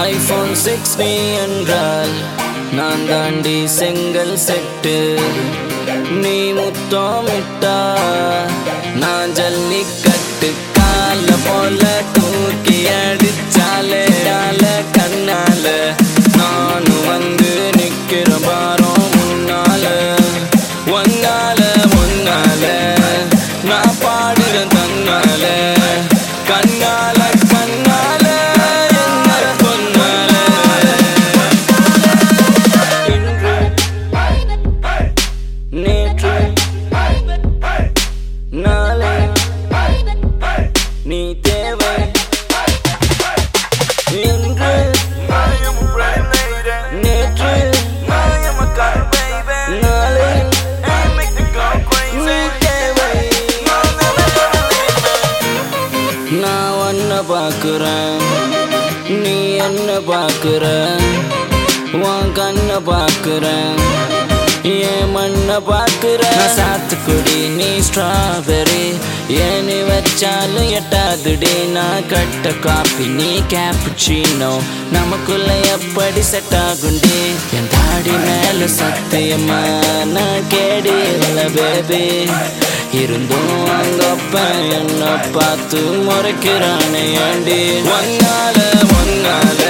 IPhone six நீ என்றால் நான் தாண்டி செங்கல் செட்டு நீ முத்தமிட்டா நீ தேவை. இன்று நேற்று நாளை நீ தேவை. நான் ஒன்ன நீ என்ன பாக்குற உன் கண்ணை பாக்குறேன் என் மண்ண சாத்துக்குடி நீ ஸ்ட்ராபெரி ஏனி வச்சாலும் எட்டாதுடி. நான் கட்ட காப்பி நீ கேப்புச்சினோ நமக்குள்ள எப்படி செட் ஆகுண்டி என் தாடி மேல சத்தியமா? நான் கேடி இல்லை பேபி இருந்தும் அங்கப்ப என்ன பார்த்து முறைக்கிறானே ஏண்டி? ஒன்னால ஒன்னால.